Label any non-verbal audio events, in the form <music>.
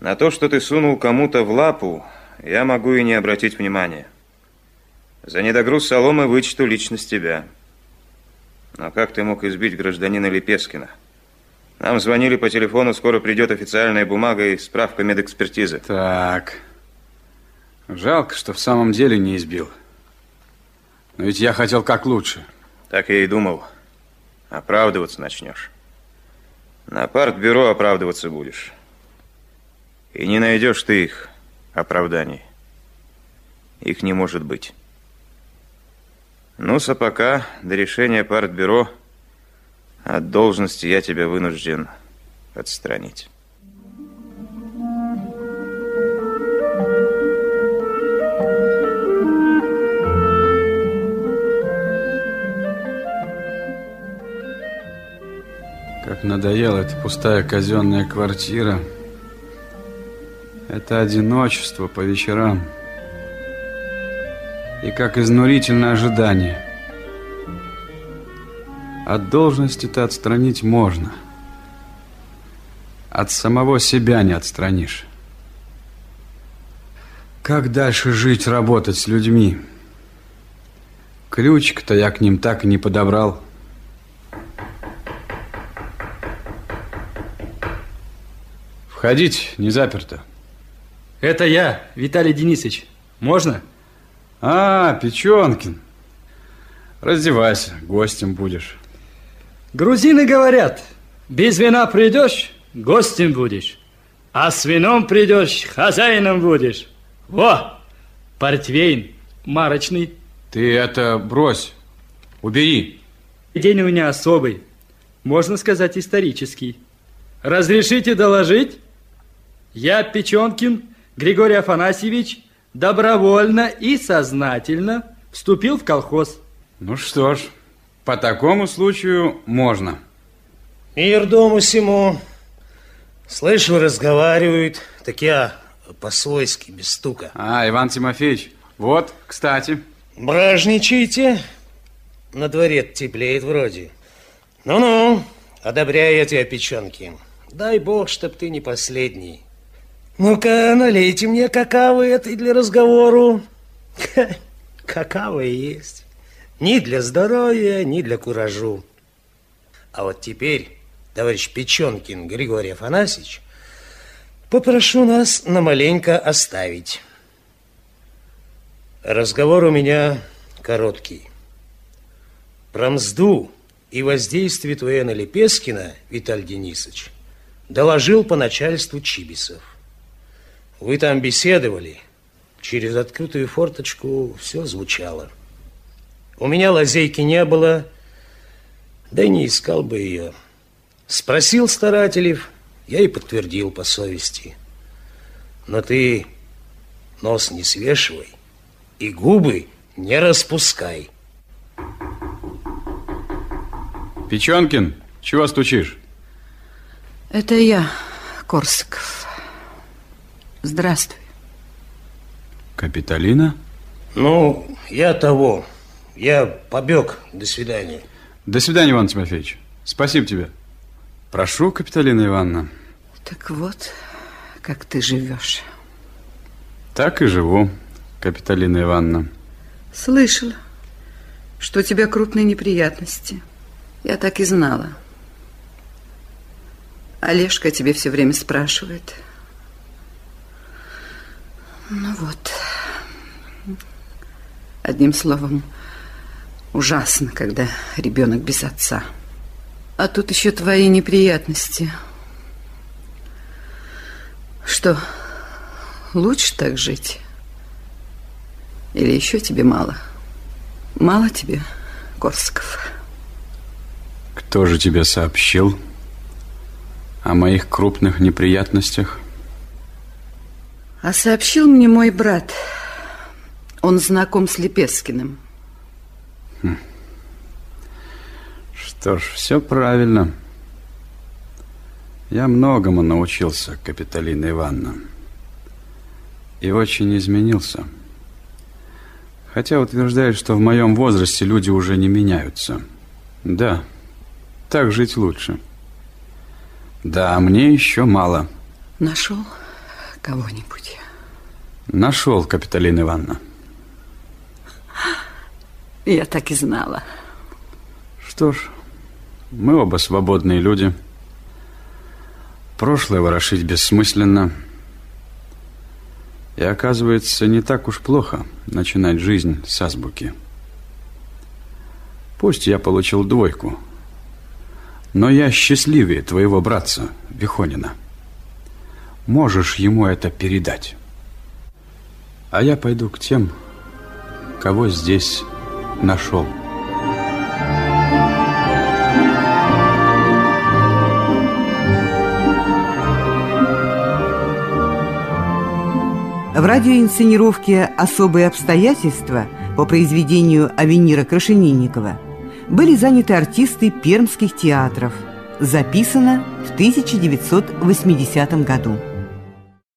На то, что ты сунул кому-то в лапу, я могу и не обратить внимания. За недогруз соломы вычту личность тебя. Но как ты мог избить гражданина Лепескина? Нам звонили по телефону, скоро придет официальная бумага и справка медэкспертизы. Так. Жалко, что в самом деле не избил. Но ведь я хотел как лучше. Так я и думал. Оправдываться начнешь. На партбюро оправдываться будешь. И не найдешь ты их оправданий. Их не может быть. Ну, пока до решения партбюро от должности я тебя вынужден отстранить. Как надоела эта пустая казенная квартира. Это одиночество по вечерам. И как изнурительное ожидание. От должности-то отстранить можно. От самого себя не отстранишь. Как дальше жить, работать с людьми? Ключик-то я к ним так и не подобрал. Входить не заперто. Это я, Виталий Денисович. Можно? А, Печенкин. Раздевайся, гостем будешь. Грузины говорят, без вина придешь, гостем будешь. А с вином придешь, хозяином будешь. Во, портвейн марочный. Ты это брось, убери. День у меня особый, можно сказать, исторический. Разрешите доложить? Я, Печенкин Григорий Афанасьевич, добровольно и сознательно вступил в колхоз. Ну что ж, по такому случаю можно. Мир дому всему. Слышу, разговаривают, так я по-свойски, без стука. А, Иван Тимофеевич, вот, кстати. Бражничайте. На дворе теплеет вроде. Ну-ну, одобряю я тебя, печенки. Дай бог, чтоб ты не последний. Ну-ка, налейте мне какавы этой для разговору. <laughs> Какавы есть. Ни для здоровья, ни для куражу. А вот теперь, товарищ Печенкин Григорий Афанасьевич, попрошу нас на маленько оставить. Разговор у меня короткий. Про мзду и воздействие твое на Лепескина, Виталий Денисович, доложил по начальству Чибисов. Вы там беседовали. Через открытую форточку все звучало. У меня лазейки не было, да и не искал бы ее. Спросил старателев, я и подтвердил по совести. Но ты нос не свешивай и губы не распускай. Печенкин, чего стучишь? Это я, Корсаков. Здравствуй. Капиталина? Ну, я того. Я побег. До свидания. До свидания, Иван Тимофеевич. Спасибо тебе. Прошу, Капиталина Ивановна. Так вот, как ты живешь. Так и живу, Капиталина Ивановна. Слышала, что у тебя крупные неприятности. Я так и знала. Олежка тебе все время спрашивает. Ну вот. Одним словом, ужасно, когда ребенок без отца. А тут еще твои неприятности. Что, лучше так жить? Или еще тебе мало? Мало тебе, Корсков? Кто же тебе сообщил о моих крупных неприятностях? А сообщил мне мой брат. Он знаком с Лепескиным. Хм. Что ж, все правильно. Я многому научился, Капиталина Ивановна. И очень изменился. Хотя утверждают, что в моем возрасте люди уже не меняются. Да, так жить лучше. Да, мне еще мало. Нашел кого-нибудь. Нашел, Капиталина Ивановна. Я так и знала. Что ж, мы оба свободные люди. Прошлое ворошить бессмысленно. И оказывается, не так уж плохо начинать жизнь с азбуки. Пусть я получил двойку, но я счастливее твоего братца Вихонина. Можешь ему это передать. А я пойду к тем, кого здесь нашел. В радиоинсценировке «Особые обстоятельства» по произведению Авенира Крашенинникова были заняты артисты пермских театров. Записано в 1980 году.